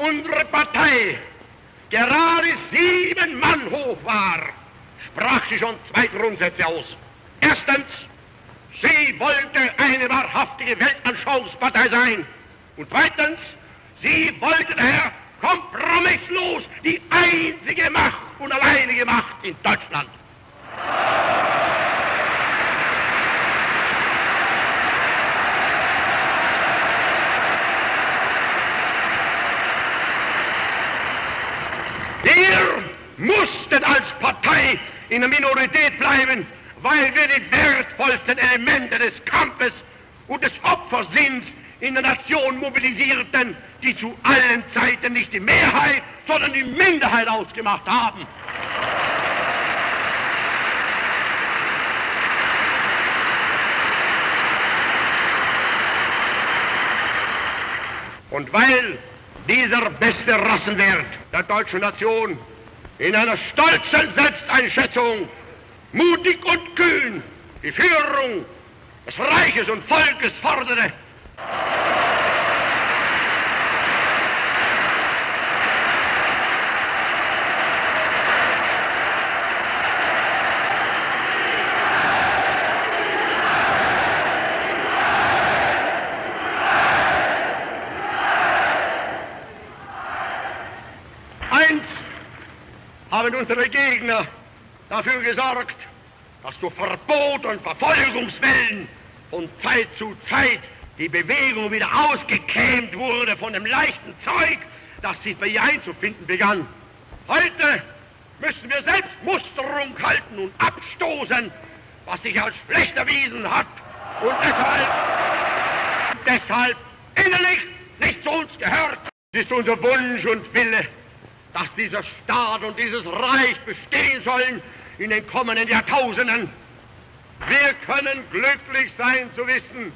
unsere Partei gerade sieben Mann hoch war, sprach sie schon zwei Grundsätze aus. Erstens, sie wollte eine wahrhaftige Weltanschauungspartei sein. Und zweitens, sie wollte daher kompromisslos die einzige Macht und alleinige Macht in Deutschland. Wir mussten als Partei in der Minorität bleiben, weil wir die wertvollsten Elemente des Kampfes und des Opfersinns in der Nation mobilisierten, die zu allen Zeiten nicht die Mehrheit, sondern die Minderheit ausgemacht haben. Und weil dieser beste Rassenwert der deutschen Nation in einer stolzen Selbsteinschätzung mutig und kühn die Führung des Reiches und Volkes forderte, haben unsere Gegner dafür gesorgt, dass durch Verbot und Verfolgungswellen von Zeit zu Zeit die Bewegung wieder ausgekämmt wurde von dem leichten Zeug, das sich bei ihr einzufinden begann. Heute müssen wir selbst Musterung halten und abstoßen, was sich als schlecht erwiesen hat und deshalb, deshalb innerlich nicht zu uns gehört. Es ist unser Wunsch und Wille, dass dieser Staat und dieses Reich bestehen sollen in den kommenden Jahrtausenden. Wir können glücklich sein zu wissen,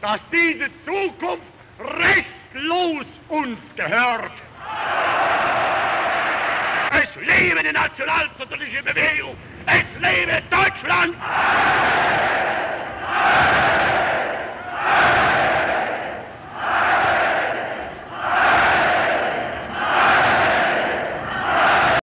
dass diese Zukunft restlos uns gehört. Es lebe die nationalsozialistische Bewegung! Es lebe Deutschland!